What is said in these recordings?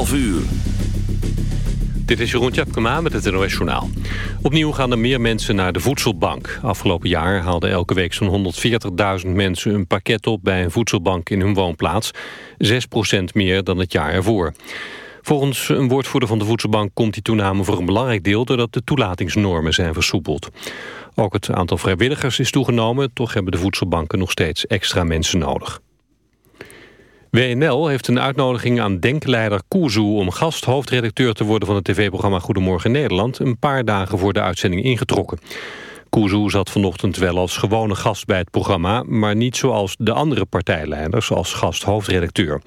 11 uur. Dit is Jeroen Tjepkema met het NOS Journaal. Opnieuw gaan er meer mensen naar de voedselbank. Afgelopen jaar haalden elke week zo'n 140.000 mensen een pakket op... bij een voedselbank in hun woonplaats. 6% meer dan het jaar ervoor. Volgens een woordvoerder van de voedselbank komt die toename voor een belangrijk deel... doordat de toelatingsnormen zijn versoepeld. Ook het aantal vrijwilligers is toegenomen... toch hebben de voedselbanken nog steeds extra mensen nodig. WNL heeft een uitnodiging aan denkleider Kuzu... om gasthoofdredacteur te worden van het tv-programma Goedemorgen Nederland... een paar dagen voor de uitzending ingetrokken. Kuzu zat vanochtend wel als gewone gast bij het programma... maar niet zoals de andere partijleiders als gasthoofdredacteur.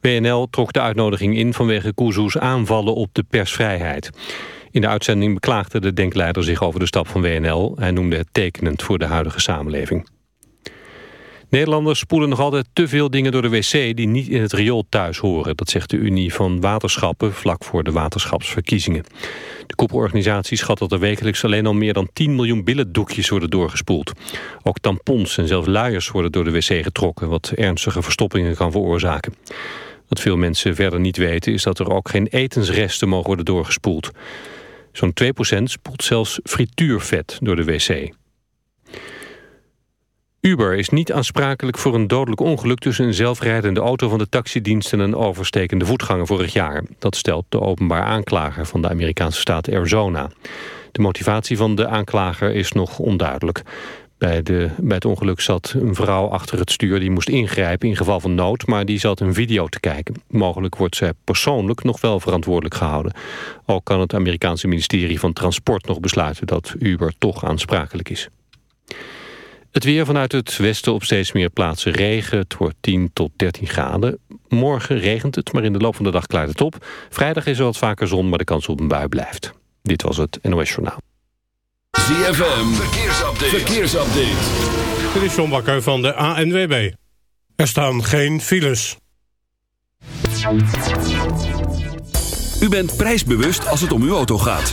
WNL trok de uitnodiging in vanwege Kuzu's aanvallen op de persvrijheid. In de uitzending beklaagde de denkleider zich over de stap van WNL. Hij noemde het tekenend voor de huidige samenleving. Nederlanders spoelen nog altijd te veel dingen door de wc die niet in het riool thuis horen. Dat zegt de Unie van Waterschappen vlak voor de waterschapsverkiezingen. De koepelorganisatie schat dat er wekelijks alleen al meer dan 10 miljoen billendoekjes worden doorgespoeld. Ook tampons en zelfs luiers worden door de wc getrokken, wat ernstige verstoppingen kan veroorzaken. Wat veel mensen verder niet weten is dat er ook geen etensresten mogen worden doorgespoeld. Zo'n 2% spoelt zelfs frituurvet door de wc. Uber is niet aansprakelijk voor een dodelijk ongeluk... tussen een zelfrijdende auto van de taxidienst... en een overstekende voetganger vorig jaar. Dat stelt de openbaar aanklager van de Amerikaanse staat Arizona. De motivatie van de aanklager is nog onduidelijk. Bij, de, bij het ongeluk zat een vrouw achter het stuur die moest ingrijpen in geval van nood, maar die zat een video te kijken. Mogelijk wordt zij persoonlijk nog wel verantwoordelijk gehouden. Ook kan het Amerikaanse ministerie van Transport nog besluiten dat Uber toch aansprakelijk is. Het weer vanuit het westen op steeds meer plaatsen regen. Het wordt 10 tot 13 graden. Morgen regent het, maar in de loop van de dag klaart het op. Vrijdag is er wat vaker zon, maar de kans op een bui blijft. Dit was het NOS Journaal. ZFM, verkeersupdate. verkeersupdate. Dit is John Bakker van de ANWB. Er staan geen files. U bent prijsbewust als het om uw auto gaat.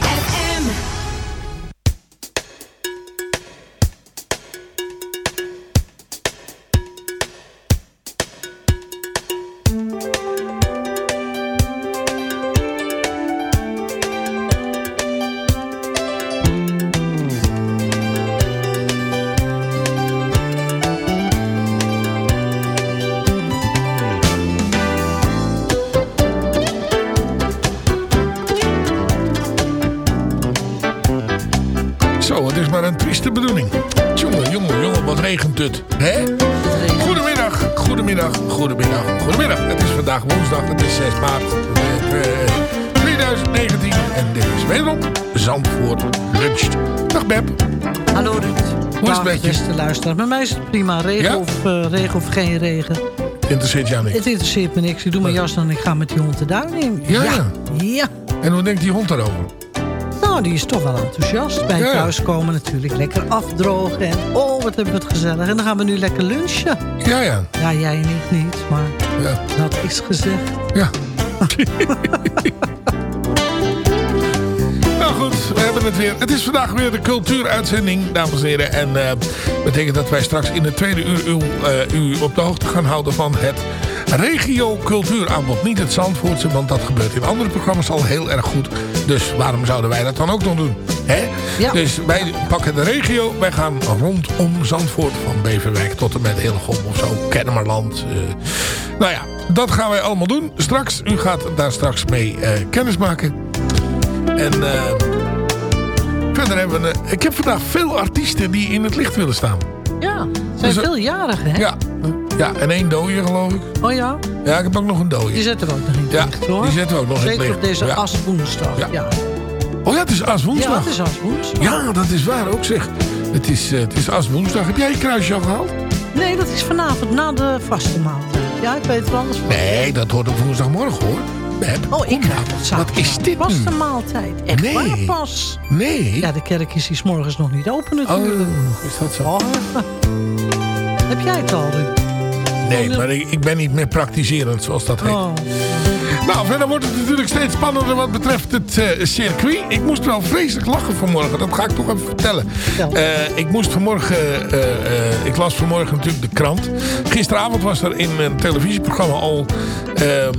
Goedemiddag, goedemiddag, goedemiddag. Het is vandaag woensdag, het is 6 maart eh, eh, 2019. En dit is wederom Zandvoort Luncht. Dag Beb. Hallo Ruud. Hoe is het met je? beste luisteraar. Bij mij is het prima. Regen, Ja? of, eh, regen of geen regen. Interesseert jou niet. Het interesseert me niks. Ik doe mijn jas aan en ik ga met die hond de duin in. Ja, ja. Ja. En hoe denkt die hond daarover? Nou, die is toch wel enthousiast. Bij Ja, thuiskomen natuurlijk. Lekker afdrogen. En oh, wat hebben we het gezellig. En dan gaan we nu lekker lunchen. Ja, ja. Ja, jij en ik niet. Maar Ja. dat is gezegd. Ja. nou goed, we hebben het weer. Het is vandaag weer de cultuuruitzending, dames en heren. En eh betekent dat wij straks in het tweede uur u, eh, u op de hoogte gaan houden van het regio cultuuraanbod. Niet het Zandvoortse, want dat gebeurt in andere programma's al heel erg goed. Dus waarom zouden wij dat dan ook nog doen? Hè? Ja. Dus wij pakken de regio. Wij gaan rondom Zandvoort. Van Beverwijk tot en met Hillegom of zo. Kennemerland. eh. nou ja, dat gaan wij allemaal doen. Straks, u gaat daar straks mee eh kennis maken. En eh, verder hebben we... ik heb vandaag veel artiesten die in het licht willen staan. Ja, zijn Dus, eh, veel jarigen, hè? Ja, ja en één dooie geloof ik. Oh ja? Ja, ik heb ook nog een Die dooie. zetten we ook nog in het Ja, hoor. die zetten we ook nog in het Zeker op deze Ja. aswoensdag. Ja. Ja. Oh ja, het is As Ja, het is aswoensdag. Ja, dat is waar ook zeg. Het is, eh, het is As woensdag. Heb jij je kruisje al gehaald? Nee, dat is vanavond na de vaste maaltijd. Ja, ik weet alles van. Nee, dat hoort op woensdagmorgen hoor. Beb, Oh, ik krijg nou. het zaterdag. Wat is dit nu? Vaste maaltijd. Echt Nee. waar pas. Nee. Ja, de kerk is hier 's morgens nog niet open oh, natuurlijk. is dat zo? Oh. Heb jij het al, Ruud? Nee, maar ik, ik ben niet meer praktiserend zoals dat heet. Oh. Nou, verder wordt het natuurlijk steeds spannender wat betreft het eh, circuit. Ik moest wel vreselijk lachen vanmorgen. Dat ga ik toch even vertellen. Vertel. Eh, ik moest vanmorgen... eh, eh, ik las vanmorgen natuurlijk de krant. Gisteravond was er in een televisieprogramma al... ehm,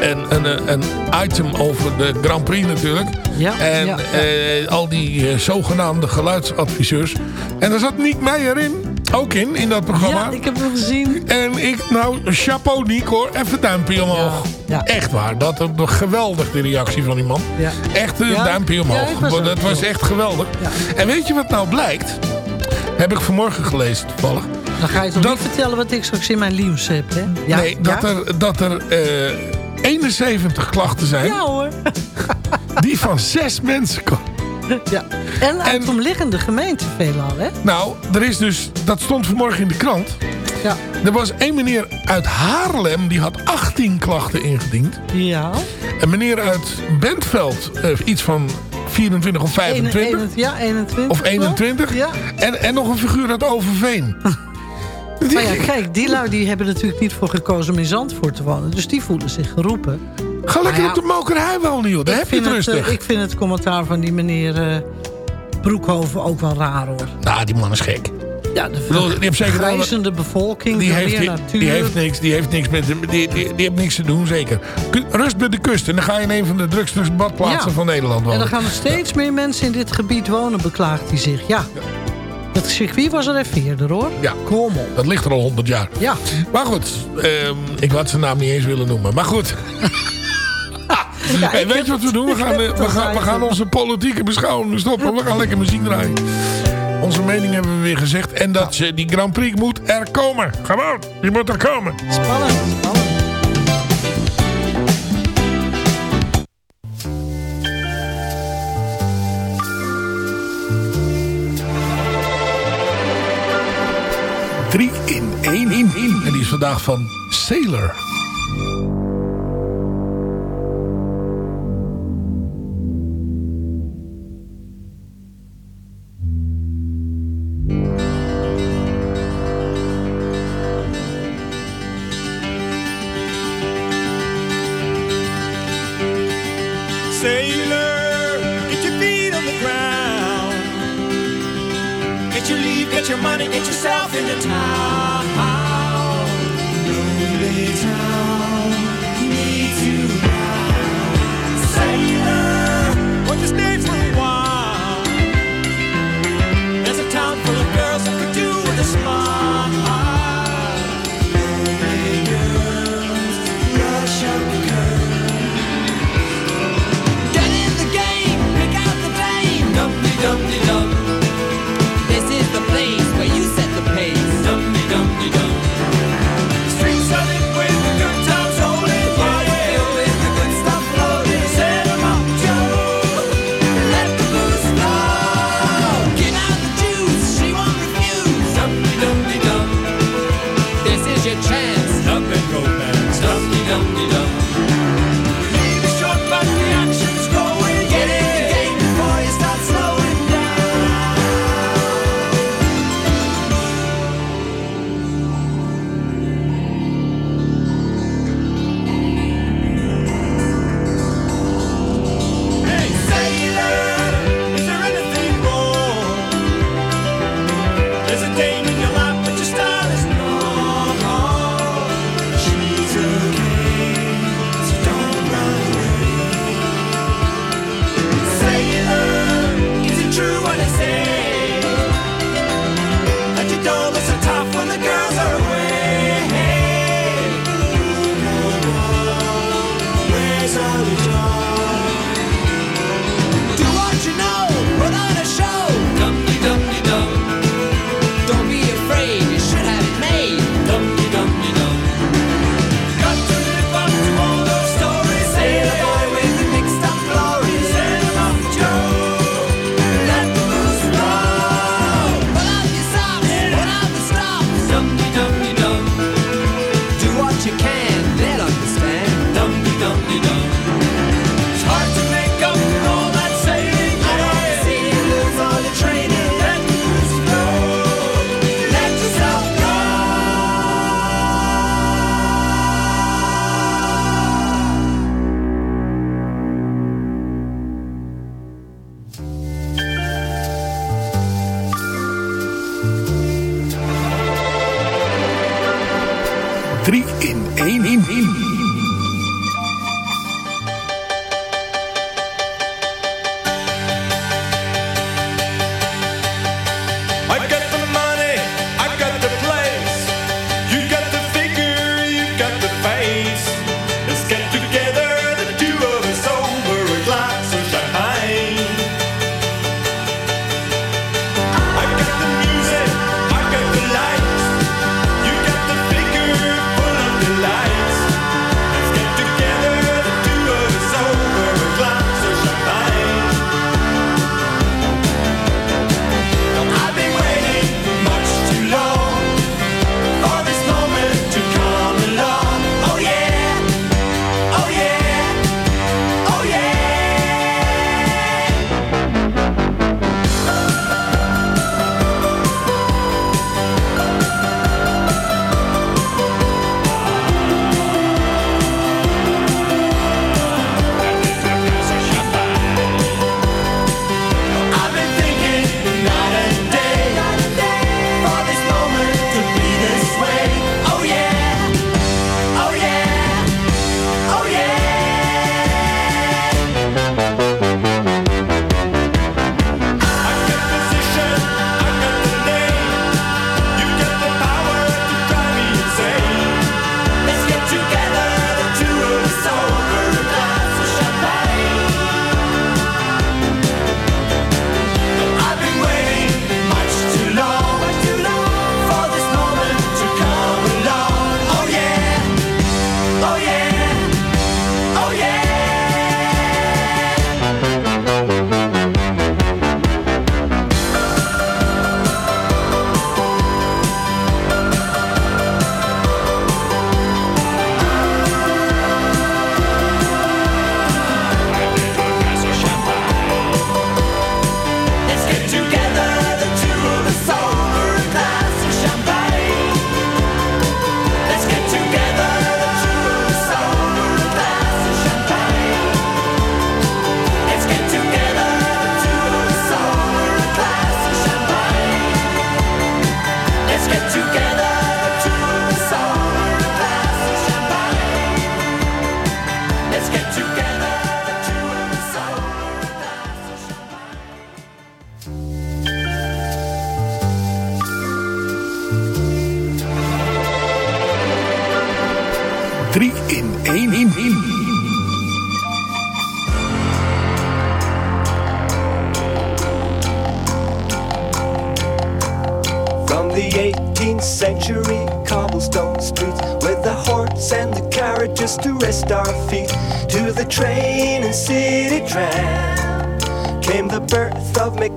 een, een, een item over de Grand Prix natuurlijk. Ja, En ja, ja. eh, al die zogenaamde geluidsadviseurs. En daar zat Niek Meijer in. Ook in, in dat programma. Ja, ik heb hem gezien. En ik, nou, chapeau Niek hoor. Even duimpje omhoog. Ja, ja. Echt waar. Dat was geweldig, de reactie van die man. Ja. Echt een duimpje omhoog. was dat was echt geweldig. Ja. En weet je wat nou blijkt? Heb ik vanmorgen gelezen toevallig. Dan ga je toch Dat- niet vertellen wat ik straks in mijn nieuws heb, hè? Ja, nee, dat er, dat er eh, 71 klachten zijn. Ja hoor. Die van zes mensen komen. Ja. En uit En- omliggende gemeenten veelal, hè? Nou, er is dus, dat stond vanmorgen in de krant. Ja. Er was één meneer uit Haarlem, die had 18 klachten ingediend. Ja. Een meneer uit Bentveld, eh, iets van 24 of 25. 21, ja, 21. Of 21. Ja. En, en nog een figuur uit Overveen. Maar ja, kijk, die lui die hebben natuurlijk niet voor gekozen om in Zandvoort te wonen. Dus die voelen zich geroepen. Ga lekker Nou ja, op de mokerij wonen, joh. Daar Ik heb je het vind rustig. eh, ik vind het commentaar van die meneer eh, Broekhoven ook wel raar, hoor. Nou, die man is gek. Ja, de bedoel, die heeft zeker bevolking, Die heeft, die, natuur. die heeft niks, die heeft niks met... Die, die, die heeft niks te doen, zeker. Rust bij de kust. En dan ga je in een van de drukste badplaatsen Ja. van Nederland wonen. En dan gaan er steeds meer mensen in dit gebied wonen, beklaagt hij zich. Ja, dat circuit was er even eerder, hoor. Ja. Kom op. Dat ligt er al 100 jaar. Ja. Maar goed, ehm, ik had zijn naam niet eens willen noemen. Maar goed. Ja, Hey, weet je wat we doen? We gaan, eh, we gaan, we gaan onze politieke beschouwing stoppen. We gaan lekker muziek draaien. Onze mening hebben we weer gezegd. En dat ze, die Grand Prix moet er komen. Gewoon, die moet er komen. Spannend, spannend. Vandaag van Sailor. Sailor,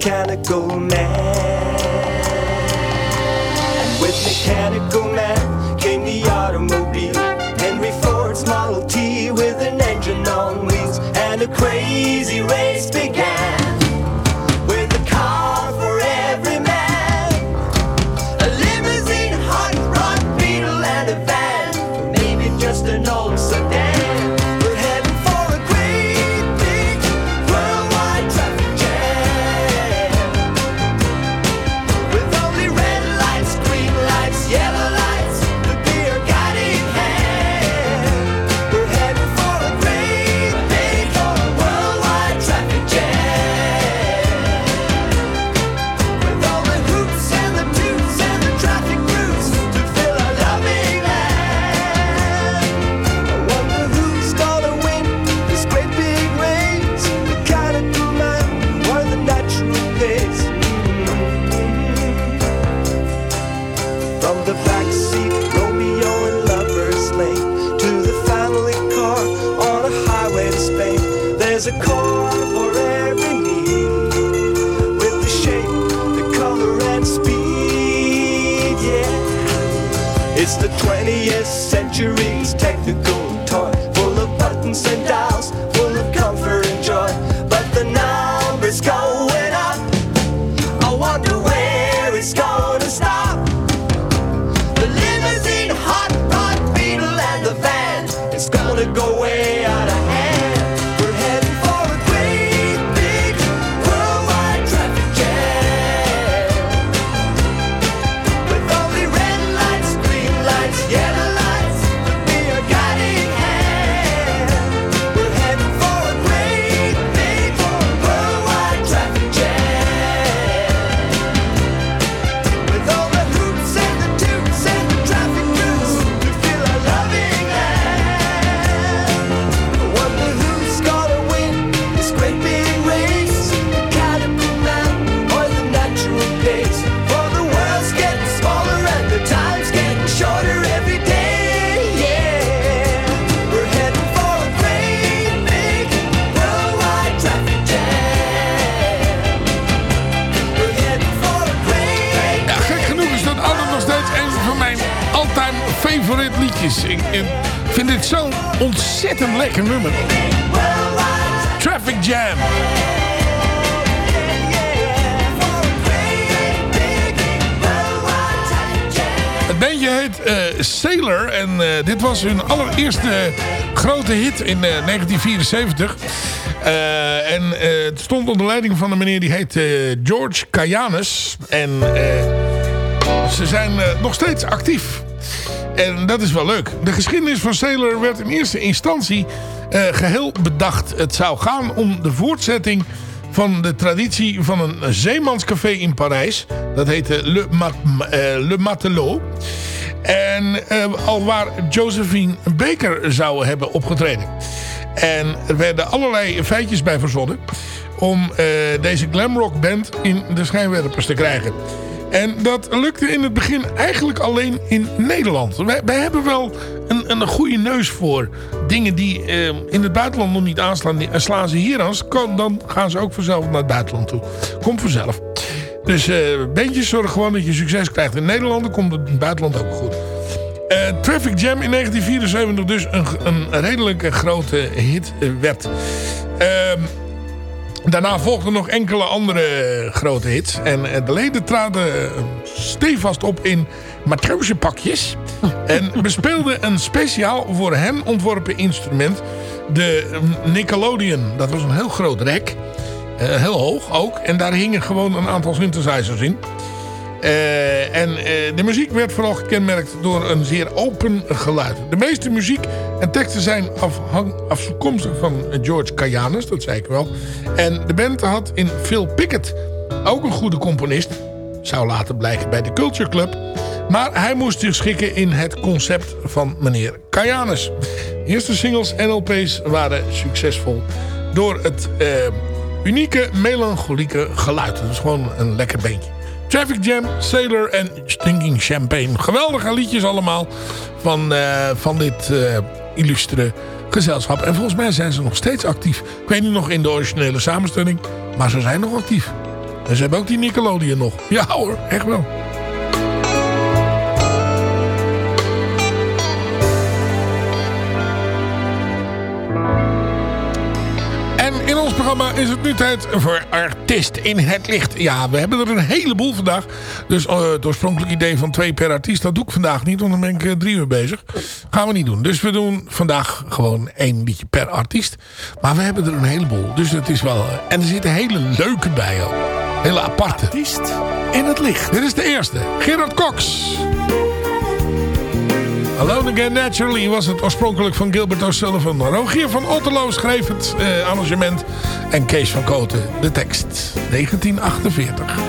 mechanical a cold Traffic Jam. Het bandje heet eh, Sailor en eh, dit was hun allereerste grote hit in eh, 1974. Eh, en het stond onder leiding van een meneer die heet George Kayanis. En ze zijn nog steeds actief. En dat is wel leuk. De geschiedenis van Sailor werd in eerste instantie eh, geheel bedacht. Het zou gaan om de voortzetting van de traditie van een zeemanscafé in Parijs. Dat heette Le, eh, Le Matelot. En eh, al waar Josephine Baker zou hebben opgetreden. En er werden allerlei feitjes bij verzonnen om deze glamrock band in de schijnwerpers te krijgen. En dat lukte in het begin eigenlijk alleen in Nederland. Wij, hebben wel een, een goede neus voor dingen die eh, in het buitenland nog niet aanslaan. Die, slaan ze hier aan, dan gaan ze ook vanzelf naar het buitenland toe. Komt vanzelf. Dus eh bandjes zorgen gewoon dat je succes krijgt in Nederland. Dan komt het in het buitenland ook goed. Eh, Traffic Jam in 1974 dus een, een redelijk grote hit eh, werd. Ehm, daarna volgden nog enkele andere grote hits. En eh, de leden traden eh, stevast op in matrozenpakjes. en bespeelden een speciaal voor hen ontworpen instrument. De eh, Nickelodeon. Dat was een heel groot rek. Eh, heel hoog ook. En daar hingen gewoon een aantal synthesizers in. Eh, en eh, de muziek werd vooral gekenmerkt door een zeer open geluid. De meeste muziek en teksten zijn afkomstig van George Kayanis, dat zei ik wel. En de band had in Phil Pickett, ook een goede componist, zou later blijken bij de Culture Club. Maar hij moest zich schikken in het concept van meneer Kayanis. De eerste singles en LP's waren succesvol door het eh, unieke melancholieke geluid. Dat is gewoon een lekker beentje. Traffic Jam, Sailor en Stinking Champagne. Geweldige liedjes allemaal van, eh, van dit eh, illustere gezelschap. En volgens mij zijn ze nog steeds actief. Ik weet niet nog in de originele samenstelling, maar ze zijn nog actief. En ze hebben ook die Nickelodeon nog. Ja hoor, echt wel. Programma is het nu tijd voor Artiest in het Licht. Ja, we hebben er een heleboel vandaag. Dus eh, het oorspronkelijk idee van twee per artiest, dat doe ik vandaag niet. Want dan ben ik eh, drie uur bezig. Gaan we niet doen. Dus we doen vandaag gewoon één liedje per artiest. Maar we hebben er een heleboel. Dus het is wel... eh, en er zitten hele leuke bij ook. Hele aparte. Artiest in het Licht. Dit is de eerste. Gerard Cox. Alone Again Naturally was het oorspronkelijk van Gilbert O'Sullivan. Rogier van Otterlo schreef het eh, arrangement. En Kees van Koten de tekst. 1948.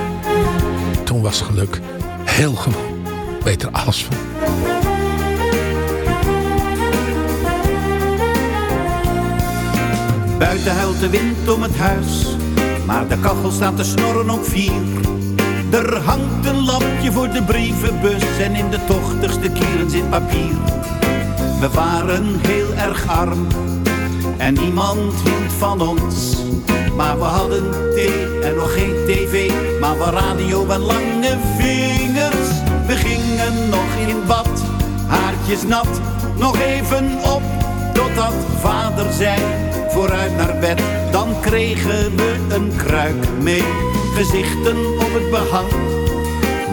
Toen was geluk heel gewoon. Weet alles van. Buiten huilt de wind om het huis, maar de kachel staat te snorren op vier. Er hangt een lampje voor de brievenbus en in de tochtigste kieren zit papier. We waren heel erg arm en niemand hield van ons. Maar we hadden thee en nog geen tv, maar wel radio en lange vingers. We gingen nog in bad, haartjes nat, nog even op, totdat vader zei, vooruit naar bed. Dan kregen we een kruik mee, gezichten op het behang.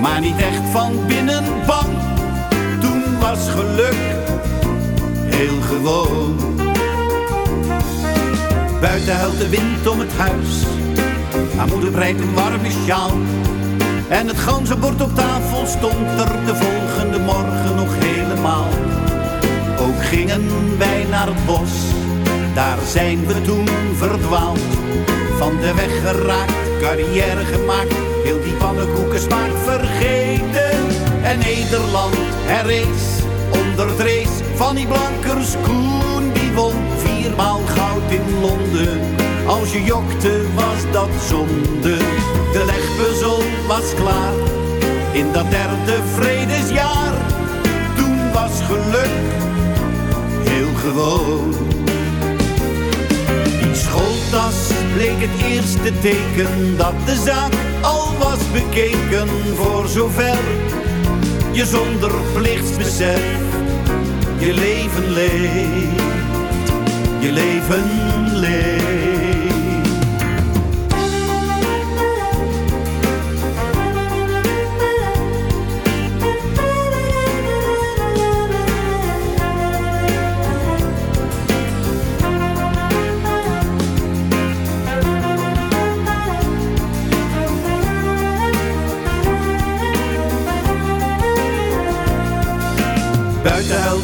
Maar niet echt van binnen bang, toen was geluk heel gewoon. Buiten huilt de wind om het huis. Haar moeder breidt een warme sjaal. En het ganzenbord op tafel stond er de volgende morgen nog helemaal. Ook gingen wij naar het bos. Daar zijn we toen verdwaald. Van de weg geraakt, carrière gemaakt. Heel die pannenkoekensmaak vergeten. En Nederland herrees onder het race van die blankers Koen. Die won viermaal goud in Londen. Als je jokte was dat zonde. De legpuzzel was klaar. In dat derde vredesjaar. Toen was geluk heel gewoon. Die schooltas bleek het eerste teken dat de zaak al was bekeken voor zover je zonder plichtsbesef je leven leeft, je leven leeft.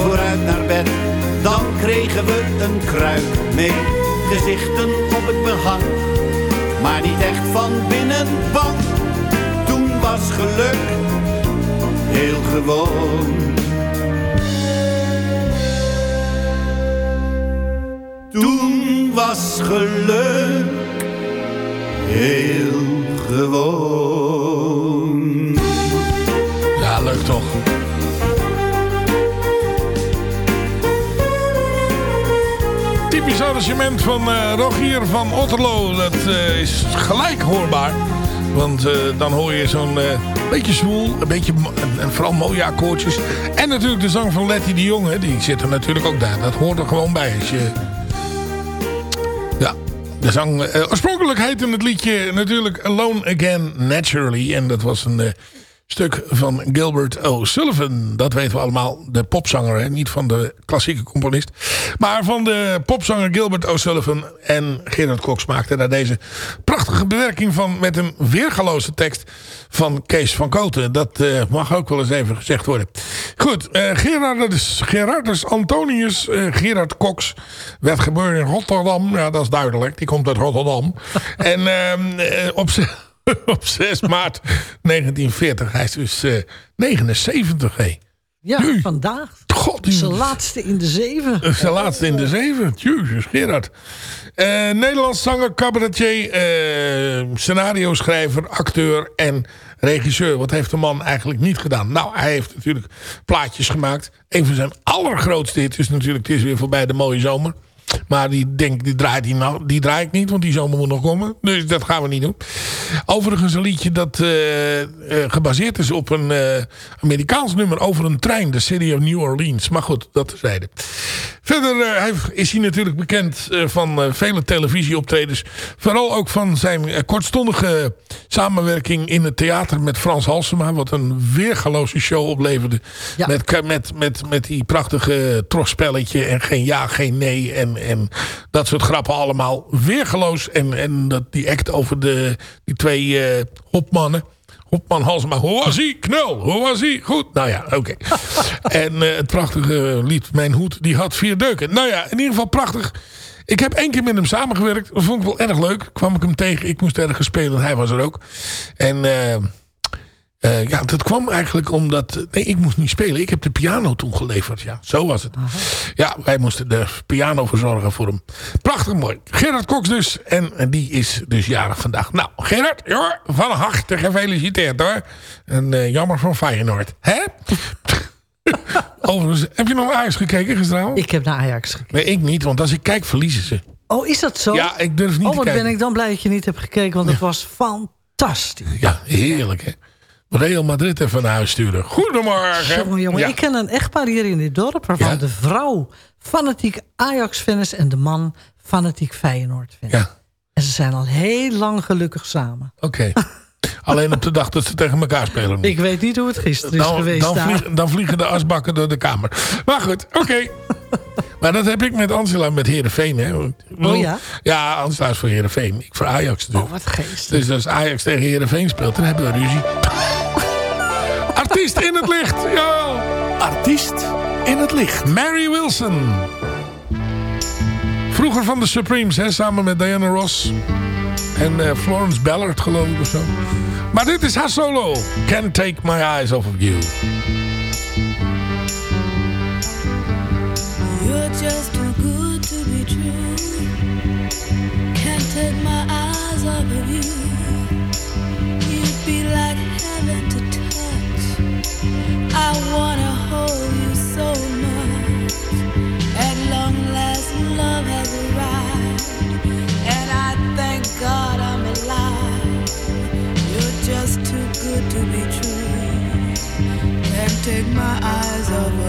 vooruit naar bed. Dan kregen we een kruik mee, gezichten op het behang. Maar niet echt van binnen bang, toen was geluk heel gewoon. Toen was geluk heel gewoon. Ja, leuk toch? Arrangement van eh, Rogier van Otterlo. Dat eh, is gelijk hoorbaar. Want eh, dan hoor je zo'n beetje zwoel, een beetje, en, vooral mooie akkoordjes. En natuurlijk de zang van Letty de Jonge, die zit er natuurlijk ook daar. Dat hoort er gewoon bij. Als je... Ja, de zang. oorspronkelijk heette het liedje natuurlijk Alone Again Naturally. En dat was een stuk van Gilbert O'Sullivan. Dat weten we allemaal. De popzanger, hè? niet van de klassieke componist. Maar van de popzanger Gilbert O'Sullivan. En Gerard Cox maakte daar deze prachtige bewerking van... met een weergaloze tekst van Kees van Koten. Dat eh, mag ook wel eens even gezegd worden. Goed, eh, Gerardus, Gerardus Antonius eh, Gerard Cox werd geboren in Rotterdam. Ja, dat is duidelijk. Die komt uit Rotterdam. en ehm, eh, op, z'n- op 6 maart 1940. Hij is dus eh, 79, hé. Ja, vandaag. God, Zijn laatste in de zeven. Is de laatste in de zeven. Jezus, Gerard. Eh, Nederlands zanger, cabaretier, eh, scenario schrijver, acteur en regisseur. Wat heeft de man eigenlijk niet gedaan? Nou, hij heeft natuurlijk plaatjes gemaakt. Een van zijn allergrootste hits is natuurlijk... Het is weer voorbij de mooie zomer. Maar die, denk, die, draait die, nou, die draai ik niet, want die zomer moet nog komen. Dus dat gaan we niet doen. Overigens een liedje dat eh, eh, gebaseerd is op een eh, Amerikaans nummer over een trein. De City of New Orleans. Maar goed, dat terzijde. Verder is hij natuurlijk bekend van vele televisieoptredens. Vooral ook van zijn kortstondige samenwerking in het theater met Frans Halsema. Wat een weergaloze show opleverde. Met, met, met, met die prachtige trosspelletje en geen ja, geen nee. En, en dat soort grappen allemaal. Weergeloos. En, en dat, die act over de, die twee eh, hopmannen. Hopman Halsema, hoe was hij? Knul, hoe was hij? Goed, nou ja, oké. en eh, het prachtige lied Mijn Hoed, die had vier deuken. Nou ja, in ieder geval prachtig. Ik heb één keer met hem samengewerkt. Dat vond ik wel erg leuk. Kwam ik hem tegen. Ik moest ergens spelen. Hij was er ook. En eh, eh, ja, dat kwam eigenlijk omdat... Nee, ik moest niet spelen. Ik heb de piano toen geleverd. Ja, zo was het. Ja, wij moesten de piano verzorgen voor hem. Prachtig mooi. Gerard Cox dus. En, en die is dus jarig vandaag. Nou, Gerard, joh, van harte gefeliciteerd hoor. En eh, jammer van Feyenoord. Hè? Overigens, heb je nog Ajax gekeken gisteravond? Ik heb naar Ajax gekeken. Nee, ik niet, want als ik kijk verliezen ze. Oh, is dat zo? Ja, ik durf niet oh, te wat kijken. ben ik dan blij dat je niet hebt gekeken, want het was fantastisch. Ja, heerlijk hè. Real Madrid even naar huis sturen. Goedemorgen. Jongen, jongen, Ja. ik ken een echtpaar hier in dit dorp... waarvan de vrouw fanatiek Ajax-fan is... en de man fanatiek Feyenoord-fan. Ja. En ze zijn al heel lang gelukkig samen. Oké. Alleen op de dag dat ze tegen elkaar spelen. Ik weet niet hoe het gisteren is geweest dan, dan vliegen de asbakken door de kamer. Maar goed, oké. maar dat heb ik met Angela met Heerenveen. Hè. Oh ja? Ja, Angela is voor Heerenveen. Ik voor Ajax dus. Oh, wat geest. Dus als Ajax tegen Heerenveen speelt, dan hebben we ruzie. Artiest in het licht, jawel. Artiest in het licht. Mary Wilson. Vroeger van de Supremes, hè, samen met Diana Ross. En eh, Florence Ballard, geloof ik, of zo. Maar dit is haar solo. Can't take my eyes off of you. You're just too good to be true. Can't take my eyes off of you. You'd be like take my eyes off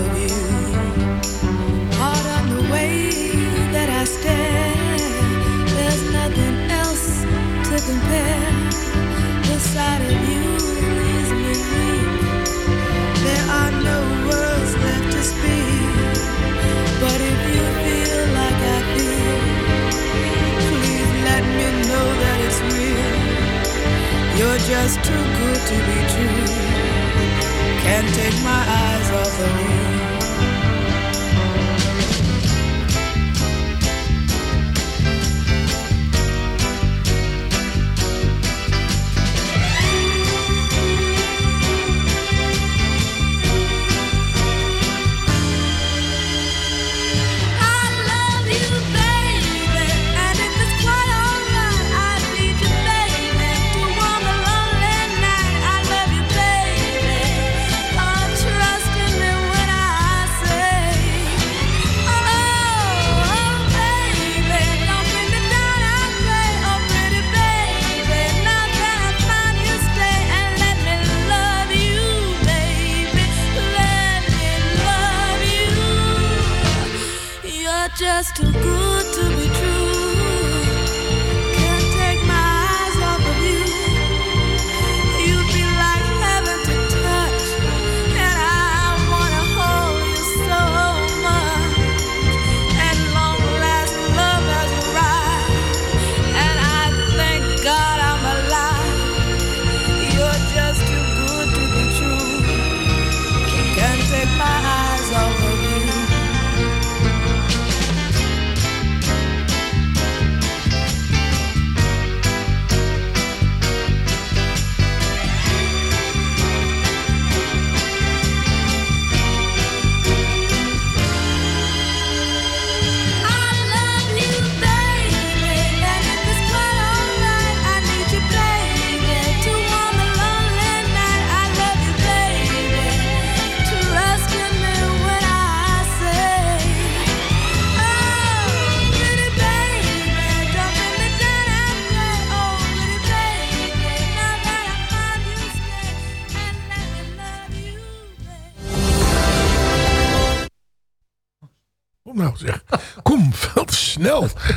just too good to be true. Can't take my eyes off of you. You're just too good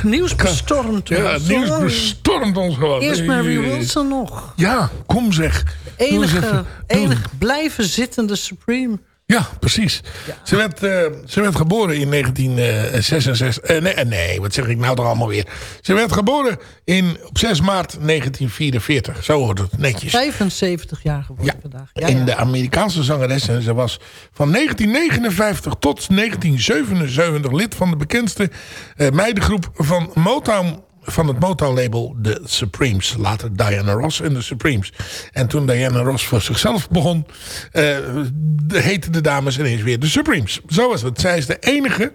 nieuws bestormt Ja, het ons. nieuws bestormt ons gewoon. Eerst Mary Wilson nog. Ja, kom zeg. Enige, even. enig blijven zittende Supreme. Ja, precies. Ze, werd, eh, ze werd geboren in 1966. eh, nee, eh, nee, wat zeg ik nou toch allemaal weer? Ze werd geboren in, op 6 maart 1944. Zo hoort het netjes. 75 jaar geworden Ja, vandaag. Ja, in de Amerikaanse zangeres. En ze was van 1959 tot 1977 lid van de bekendste eh, meidengroep van Motown van het Motown-label The Supremes. Later Diana Ross en The Supremes. En toen Diana Ross voor zichzelf begon... de- heten de dames ineens weer The Supremes. Zo was het. Zij is de enige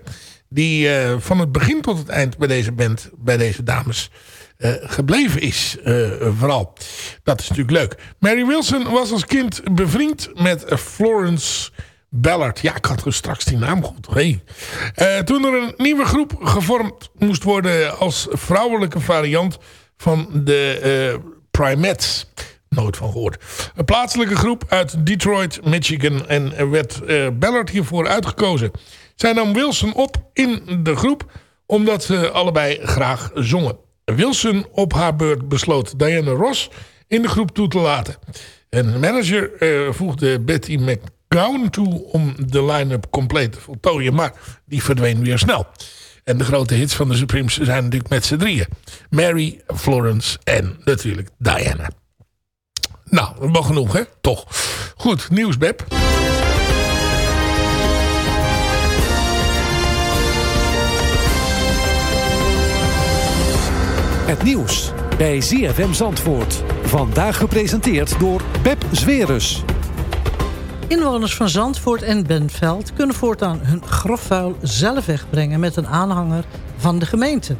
die eh, van het begin tot het eind bij deze band... bij deze dames eh, gebleven is. vooral. Dat is natuurlijk leuk. Mary Wilson was als kind bevriend met Florence Ballard. Ja, ik had straks die naam goed. Eh, toen er een nieuwe groep gevormd moest worden als vrouwelijke variant van de eh, Primettes. Nooit van gehoord. Een plaatselijke groep uit Detroit, Michigan. En er werd eh, Ballard hiervoor uitgekozen. Zij nam Wilson op in de groep omdat ze allebei graag zongen. Wilson op haar beurt besloot Diana Ross in de groep toe te laten. En manager voegde Betty McGowan toe om de line-up compleet te voltooien. Maar die verdween weer snel. En de grote hits van de Supremes zijn natuurlijk met z'n drieën. Mary, Florence en natuurlijk Diana. Nou, wel genoeg hè? Toch. Goed, nieuws Beb. Het nieuws bij ZFM Zandvoort. Vandaag gepresenteerd door Pep Zwerus. Inwoners van Zandvoort en Benveld kunnen voortaan hun grofvuil zelf wegbrengen met een aanhanger van de gemeente.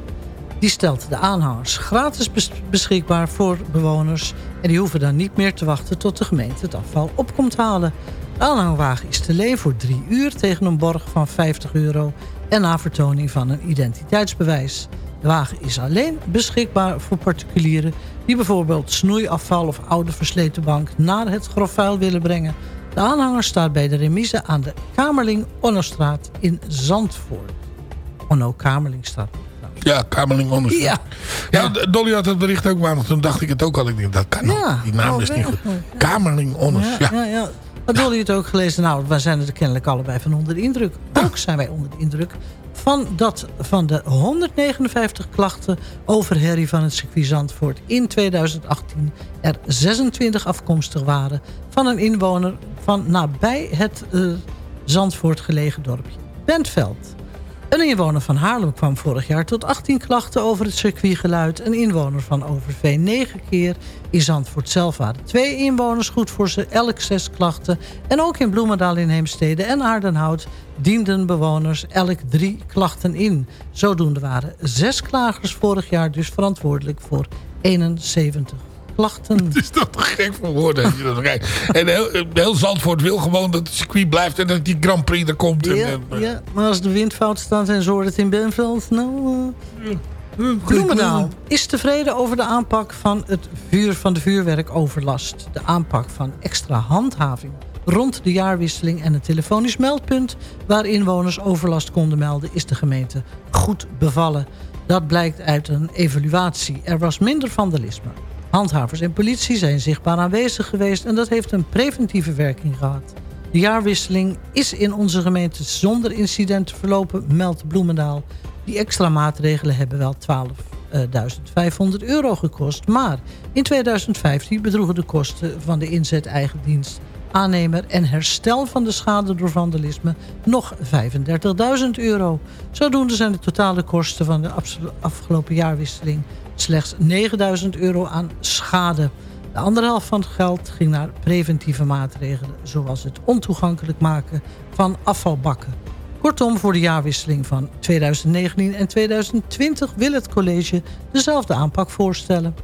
Die stelt de aanhangers gratis bes- beschikbaar voor bewoners... en die hoeven dan niet meer te wachten tot de gemeente het afval op komt halen. De aanhangwagen is te leen voor drie uur tegen een borg van 50 euro... en na vertoning van een identiteitsbewijs. De wagen is alleen beschikbaar voor particulieren... die bijvoorbeeld snoeiafval of oude versleten bank... naar het grofvuil willen brengen. De aanhanger staat bij de remise aan de Kamerling Onnostraat in Zandvoort. Onno Kamerling staat Ja, Kamerling onderzoek. Ja. Ja, Dolly had het bericht ook maar toen dacht ik het ook al. Ik denk, dat kan Ja, ook. Die naam oh, is niet goed. Kamerling. Ja, Ja. ja, ja. Had Dolly het ook gelezen? Nou, wij zijn er kennelijk allebei van onder de indruk. Ook zijn wij onder de indruk van dat van de 159 klachten over herrie van het circuit Zandvoort in 2018 er 26 afkomstig waren van een inwoner van nabij het eh, Zandvoort gelegen dorpje Bentveld. Een inwoner van Haarlem kwam vorig jaar tot 18 klachten over het circuitgeluid. Een inwoner van Overveen 9 keer. In Zandvoort zelf waren twee inwoners goed voor ze, elk zes klachten. En ook in Bloemendaal in Heemstede en Aardenhout dienden bewoners elk drie klachten in. Zodoende waren zes klagers vorig jaar dus verantwoordelijk voor 71 klachten. Het is toch te gek voor woorden. als je dat. En heel, heel Zandvoort wil gewoon dat het circuit blijft en dat die Grand Prix er komt. En, Ja, ja, maar als de wind fout staat en zo wordt het in Benveld... Nou, eh, Bloemendaal is tevreden over de aanpak van het vuur van de vuurwerkoverlast. De aanpak van extra handhaving rond de jaarwisseling en een telefonisch meldpunt... waar inwoners overlast konden melden, is de gemeente goed bevallen. Dat blijkt uit een evaluatie. Er was minder vandalisme. Handhavers en politie zijn zichtbaar aanwezig geweest... en dat heeft een preventieve werking gehad. De jaarwisseling is in onze gemeente zonder incidenten verlopen, meldt Bloemendaal. Die extra maatregelen hebben wel 12.500 euro gekost. Maar in 2015 bedroegen de kosten van de inzet eigen dienst aannemer en herstel van de schade door vandalisme nog 35.000 euro. Zodoende zijn de totale kosten van de afgelopen jaarwisseling slechts 9.000 euro aan schade. De andere helft van het geld ging naar preventieve maatregelen... zoals het ontoegankelijk maken van afvalbakken. Kortom, voor de jaarwisseling van 2019 en 2020 wil het college dezelfde aanpak voorstellen.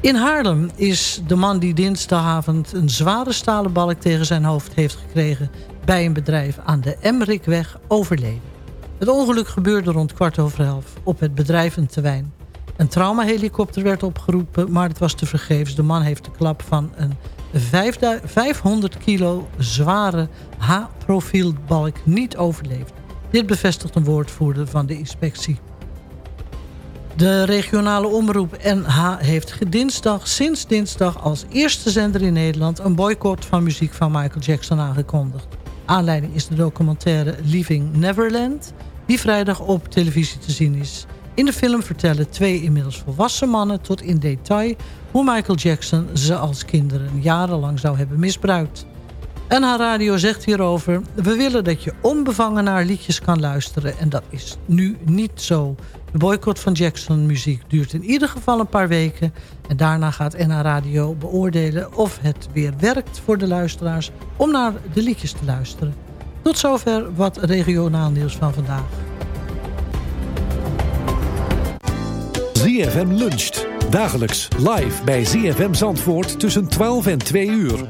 In Haarlem is de man die dinsdagavond een zware stalen balk tegen zijn hoofd heeft gekregen... bij een bedrijf aan de Emmerikweg overleden. Het ongeluk gebeurde rond kwart over elf op het bedrijventerrein. Een traumahelikopter werd opgeroepen, maar het was tevergeefs. De man heeft de klap van een 5000 500 kilo zware H-profielbalk niet overleefd. Dit bevestigt een woordvoerder van de inspectie. De regionale omroep NH heeft dinsdag, sinds dinsdag als eerste zender in Nederland... een boycott van muziek van Michael Jackson aangekondigd. Aanleiding is de documentaire Leaving Neverland... die vrijdag op televisie te zien is. In de film vertellen twee inmiddels volwassen mannen tot in detail... hoe Michael Jackson ze als kinderen jarenlang zou hebben misbruikt. NH Radio zegt hierover... we willen dat je onbevangen naar liedjes kan luisteren... en dat is nu niet zo. De boycott van Jackson muziek duurt in ieder geval een paar weken... en daarna gaat NH Radio beoordelen of het weer werkt voor de luisteraars... om naar de liedjes te luisteren. Tot zover wat regionaal nieuws van vandaag. ZFM luncht. Dagelijks live bij ZFM Zandvoort tussen 12 en 2 uur.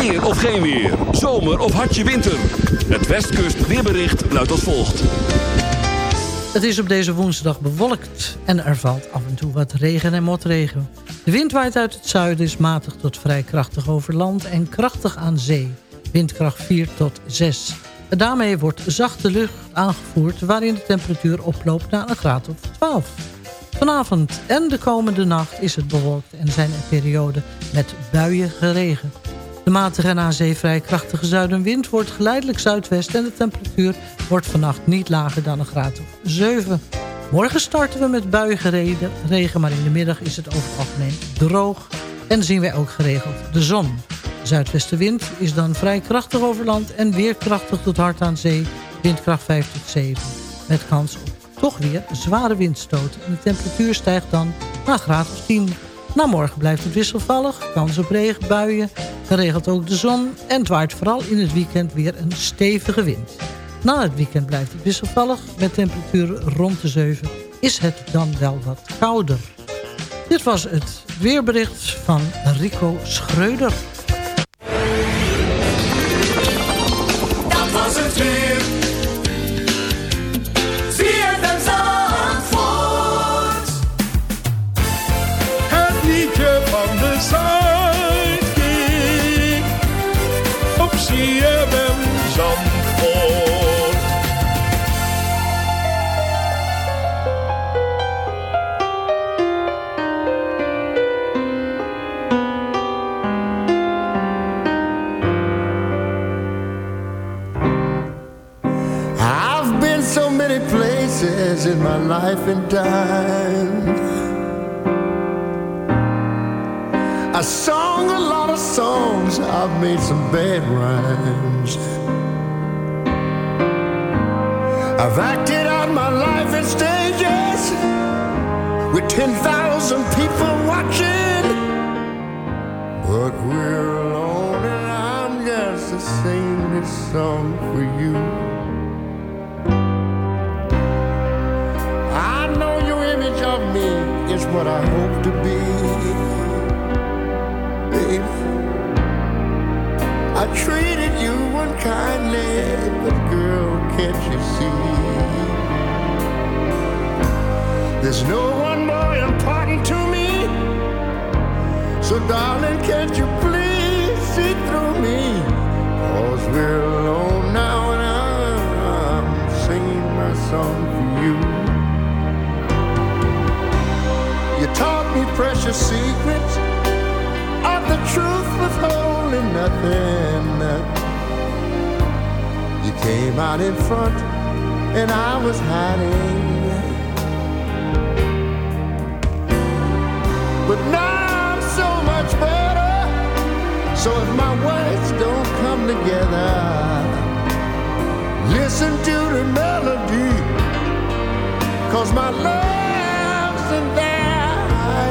Weer of geen weer. Zomer of hartje winter. Het Westkust weerbericht luidt als volgt. Het is op deze woensdag bewolkt en er valt af en toe wat regen en motregen. De wind waait uit het zuiden, is matig tot vrij krachtig over land en krachtig aan zee. Windkracht 4 tot 6. En daarmee wordt zachte lucht aangevoerd waarin de temperatuur oploopt naar een graad of 12. Vanavond en de komende nacht is het bewolkt en zijn er perioden met buien geregen. De matige en aan zee vrij krachtige zuidenwind wordt geleidelijk zuidwest... en de temperatuur wordt vannacht niet lager dan een graad of 7. Morgen starten we met buiengereden regen, maar in de middag is het over algemeen droog... en zien wij ook geregeld de zon. De zuidwestenwind is dan vrij krachtig over land... en weer krachtig tot hard aan zee, windkracht 5 tot 7. Met kans op toch weer zware windstoten. En de temperatuur stijgt dan naar graad of 10. Na morgen blijft het wisselvallig, kans op regen, buien. geregeld ook de zon en het waait vooral in het weekend weer een stevige wind. Na het weekend blijft het wisselvallig met temperaturen rond de 7. Is het dan wel wat kouder. Dit was het weerbericht van Rico Schreuder. My life and time. I sung a lot of songs, I've made some bad rhymes. I've acted out my life in stages with 10,000 people watching. But we're alone and I'm just singing this song what I hope to be. Baby, I treated you unkindly, but girl, can't you see? There's no one more important to me. So darling, can't you please see through me? Cause we're alone now and I'm singing my song me precious secrets of the truth withholding nothing. You came out in front and I was hiding. But now I'm so much better. So if my words don't come together, listen to the melody. Cause my love's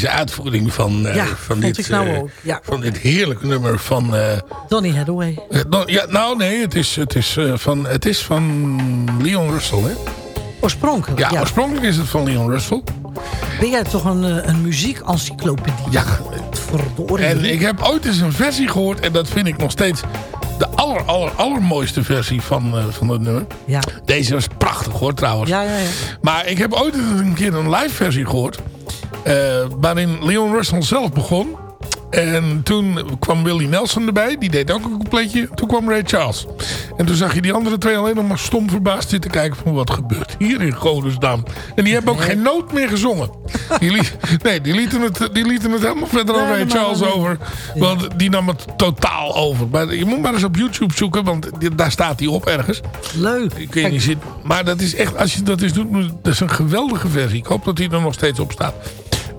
fantastische uitvoering van, Ja, van, dit, nou eh, ja. van dit heerlijke nummer van... eh, Donny Hathaway. ja, nou nee, het is, het, is, van, het is van Leon Russell. Hè? Oorspronkelijk, Ja, ja. oorspronkelijk is het van Leon Russell. Ben jij toch een, een muziekencyclopedie? Ja, Potverdorie. En ik heb ooit eens een versie gehoord. En dat vind ik nog steeds de aller, aller, allermooiste versie van, eh, van het nummer. Ja. Deze was prachtig hoor trouwens. Ja, ja, ja. Maar ik heb ooit een keer een live versie gehoord. Eh, waarin Leon Russell zelf begon. En toen kwam Willie Nelson erbij. Die deed ook een coupletje. Toen kwam Ray Charles. En toen zag je die andere twee alleen nog maar stom verbaasd zitten kijken van wat gebeurt hier in Godesdam. En die hebben ook geen noot meer gezongen. Die liet, nee, die lieten, het, die lieten het helemaal verder aan Nee, Ray Charles over. Want die nam het totaal over. Maar je moet maar eens op YouTube zoeken, want daar staat hij op ergens. Leuk. Ik weet niet. Maar dat is echt, als je dat eens doet, dat is een geweldige versie. Ik hoop dat hij er nog steeds op staat.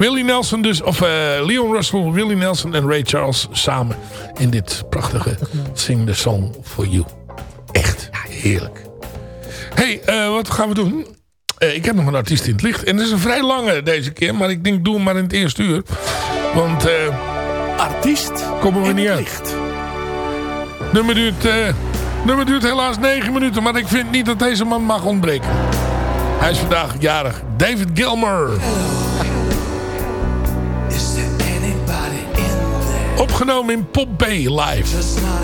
Willie Nelson dus, of eh, Leon Russell, Willie Nelson en Ray Charles samen in dit prachtige Sing the Song for You. Echt heerlijk. hey, eh, wat gaan we doen? Eh, ik heb nog een artiest in het licht. En dat is een vrij lange deze keer, maar ik denk doe hem maar in het eerste uur. Want artiest komen we in niet het uit. licht. Nummer duurt, nummer duurt helaas 9 minuten, maar ik vind niet dat deze man mag ontbreken. Hij is vandaag jarig. David Gilmer. Opgenomen in Pop Bay live. Just not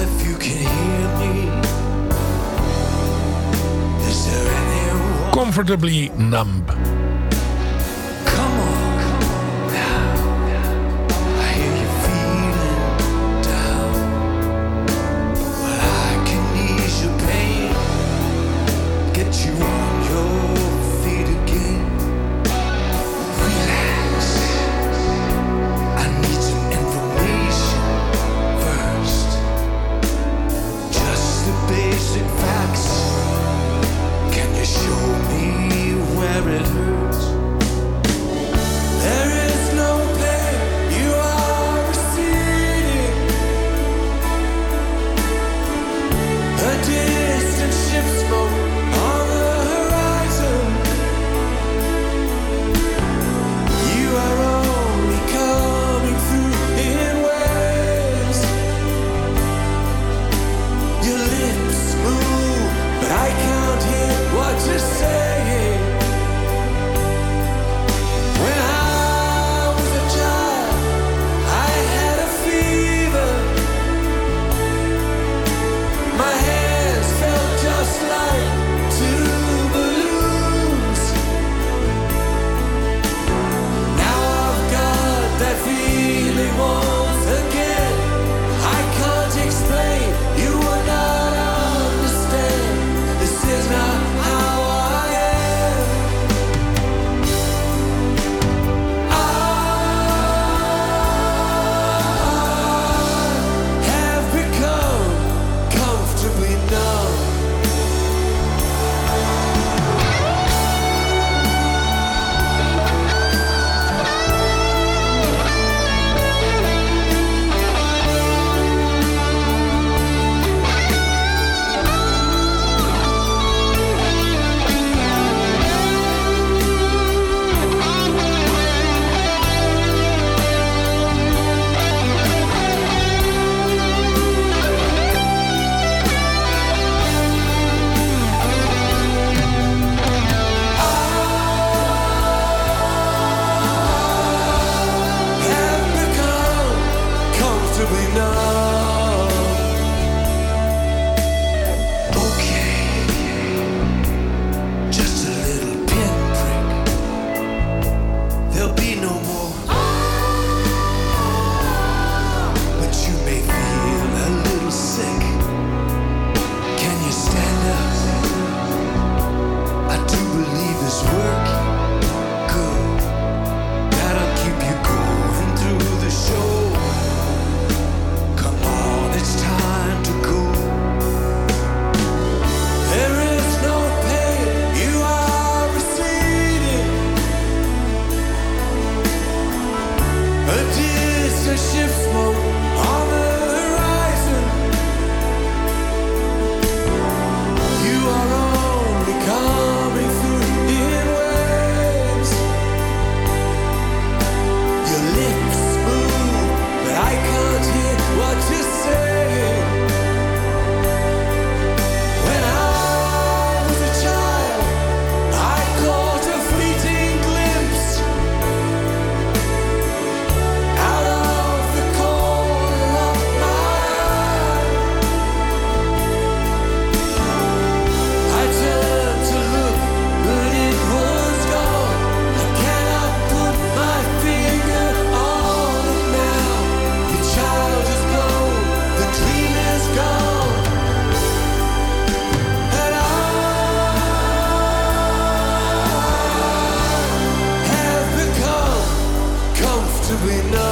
we know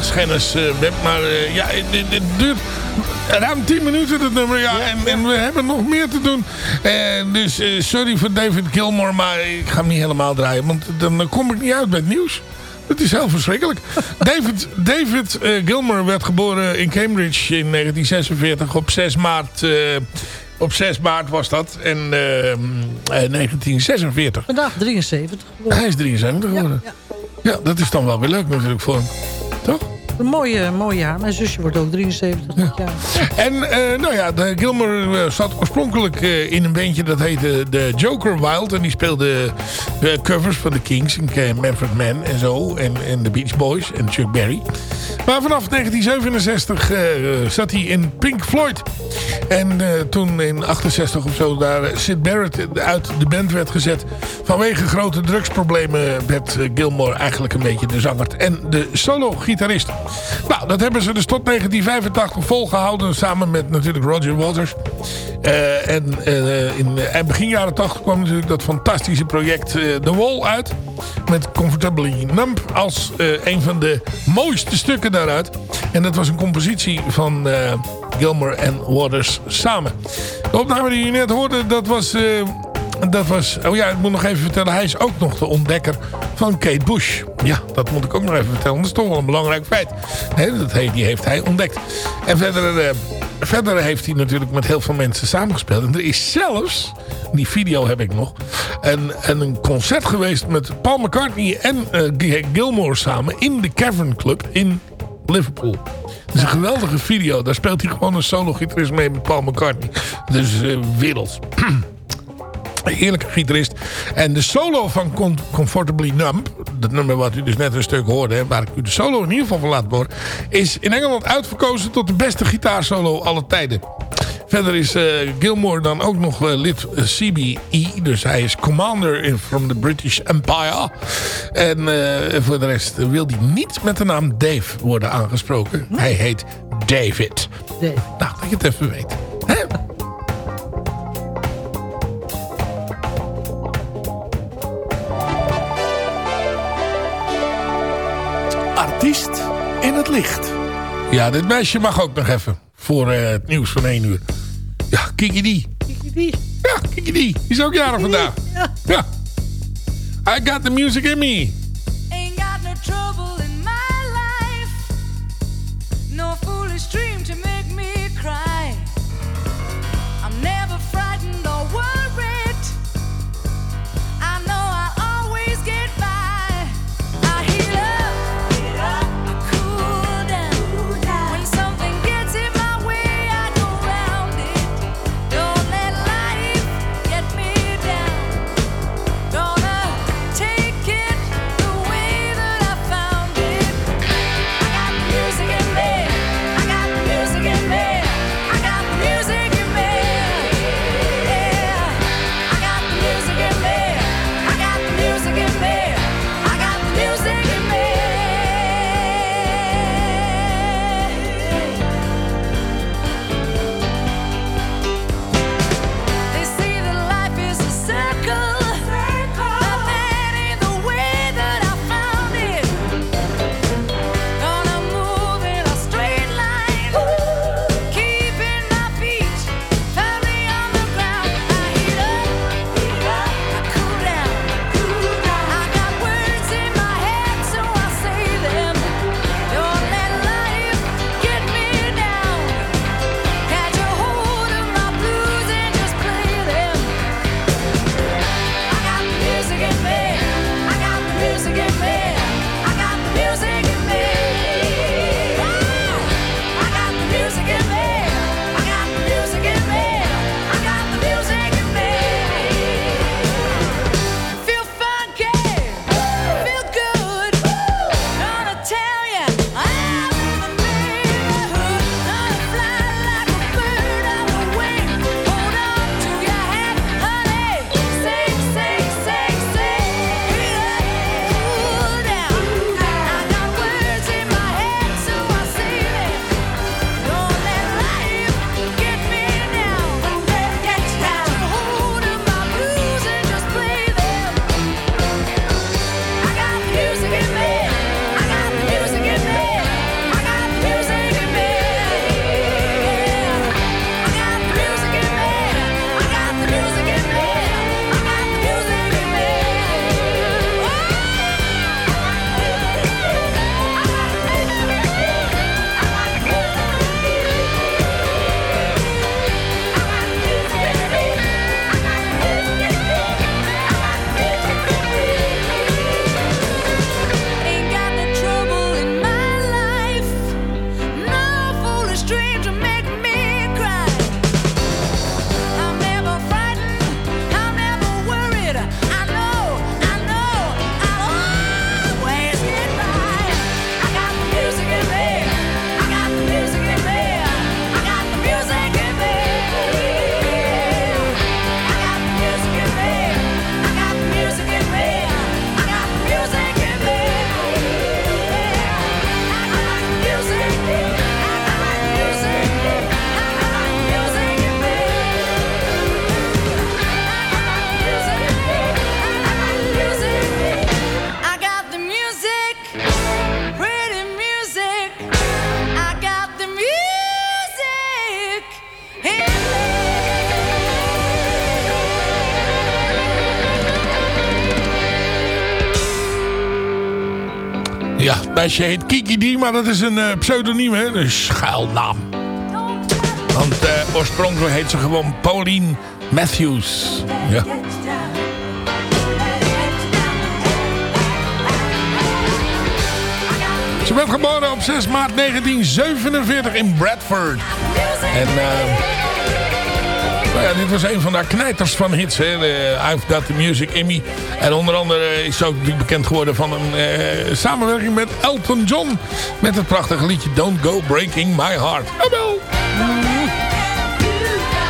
bijna heiligschennis, eh, Web. Maar eh, ja, het, het- het duurt ruim 10 minuten, dat nummer. Ja, en, en we hebben nog meer te doen. Eh, dus sorry voor David Gilmore, maar ik ga hem niet helemaal draaien. Want dan kom ik niet uit met nieuws. Het is heel verschrikkelijk. David, David Gilmore werd geboren in Cambridge in 1946 op 6 maart... op 6 maart was dat. En eh, eh, 1946. Vandaag 73 Hij is 73 geworden. Ja, dat is dan wel weer leuk natuurlijk voor hem. Toch? Een mooie, mooi jaar. Mijn zusje wordt ook 73 dit jaar. En eh, nou ja, de Gilmer eh, zat oorspronkelijk eh, in een bandje dat heette de Joker Wild. En die speelde covers van de Kings en Manfred Mann en zo. En, en de Beach Boys en Chuck Berry. Maar vanaf 1967 eh, zat hij in Pink Floyd. En toen in 68 of zo daar Sid Barrett uit de band werd gezet. Vanwege grote drugsproblemen werd Gilmore eigenlijk een beetje de zanger en de solo-gitarist. Nou, dat hebben ze dus tot 1985 volgehouden. Samen met natuurlijk Roger Waters. Eh, en eh, in eh, begin jaren 80 kwam natuurlijk dat fantastische project eh, The Wall uit. Met Comfortably Numb als een van de mooiste stukken daaruit. En dat was een compositie van Gilmore en Waters samen. De opname die je net hoorde, dat was... dat was, oh ja, ik moet nog even vertellen. Hij is ook nog de ontdekker van Kate Bush. Ja, dat moet ik ook nog even vertellen. Dat is toch wel een belangrijk feit. Dat heeft, die heeft hij ontdekt. En verder, eh, verder heeft hij natuurlijk met heel veel mensen samengespeeld. En er is zelfs, die video heb ik nog, een, een, een concert geweest met Paul McCartney en eh, Gilmore samen in de Cavern Club in Liverpool. Dat is een geweldige video. Daar speelt hij gewoon een solo-gitarist mee met Paul McCartney. Dus eh werelds. Heerlijke gitarist. En de solo van Com- Comfortably Numb, dat nummer wat u dus net een stuk hoorde, waar ik u de solo in ieder geval van laat horen, is in Engeland uitverkozen tot de beste gitaarsolo alle tijden. Verder is eh, Gilmore dan ook nog eh, lid eh, CBE, dus hij is commander in, from the British Empire. En voor de rest wil hij niet met de naam Dave worden aangesproken. Hij heet David. Dave. Nou, dat je het even weet. Hè? artiest in het licht. Ja, dit meisje mag ook nog even. Voor eh, het nieuws van 1 uur. Ja, Kiki die. Kiki die. Ja, Kiki die. Die is ook jaren vandaag. Ja. I got the music in me. meisje heet Kiki D, maar dat is een eh, pseudoniem, hè? Een schuilnaam. Want eh, oorspronkelijk heet ze gewoon Pauline Matthews. Ja. Ze werd geboren op 6 maart 1947 in Bradford. En... Eh, Oh ja, dit was een van de knijters van hits. Hè. De I've Got The Music Emmy. En onder andere is ze ook bekend geworden van een eh, samenwerking met Elton John. Met het prachtige liedje Don't Go Breaking My Heart.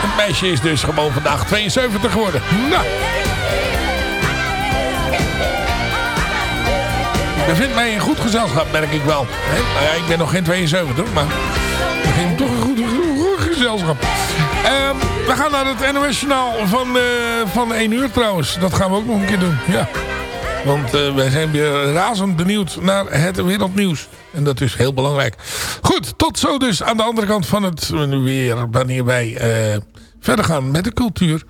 Het meisje is dus gewoon vandaag 72 geworden. Nou. Ik bevind mij in goed gezelschap, merk ik wel. Hè? Nou ja, ik ben nog geen 72, maar ik begin toch een goed, goed gezelschap. Ehm, we gaan naar het NOS Journaal van, uh, van 1 uur trouwens. Dat gaan we ook nog een keer doen, ja. Want uh, wij zijn weer razend benieuwd naar het wereldnieuws. En dat is heel belangrijk. Goed, tot zo dus aan de andere kant van het weer... wanneer wij eh, verder gaan met de cultuur.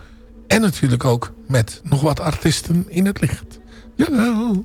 En natuurlijk ook met nog wat artiesten in het licht. Jawel.